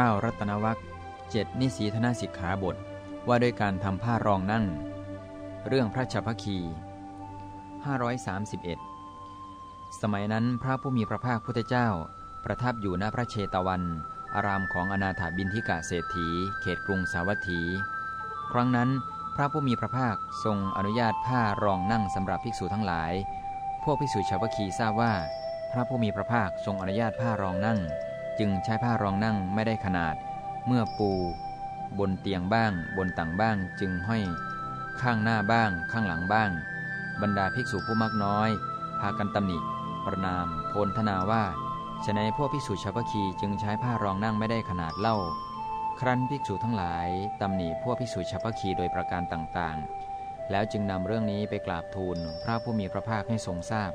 9. รัตนวัคเจ็ดนิสีธนสิกขาบท ว่าด้วยการทำผ้ารองนั่ง เรื่องพระชพคี 531 สมัยนั้นพระผู้มีพระภาคพุทธเจ้า ประทับอยู่ณพระเชตวัน อารามของอนาถาบินทิกะเศรษฐี เขตกรุงสาวัตถี ครั้งนั้นพระผู้มีพระภาคทรงอนุญาตผ้ารองนั่งสำหรับภิกษุทั้งหลาย พวกภิกษุชาวคีทราบว่า พระผู้มีพระภาคทรงอนุญาตผ้ารองนั่ง จึงใช้ผ้ารองนั่งไม่ได้ขนาด เมื่อปู บนเตียงบ้าง บนต่างบ้างจึงห้อย ข้างหน้าบ้าง ข้างหลังบ้าง บรรดาภิกษุผู้มักน้อย พากันตำหนิ ประนาม โพลธนาว่าฉนัยพวกภิกษุชาวพคีจึงใช้ผ้ารองนั่งไม่ได้ขนาดเล่า ครั้นภิกษุทั้งหลายตำหนิพวกภิกษุชาวพคีโดยประการต่างๆ แล้วจึงนำเรื่องนี้ไปกราบทูลพระผู้มีพระภาคให้ทรงทราบ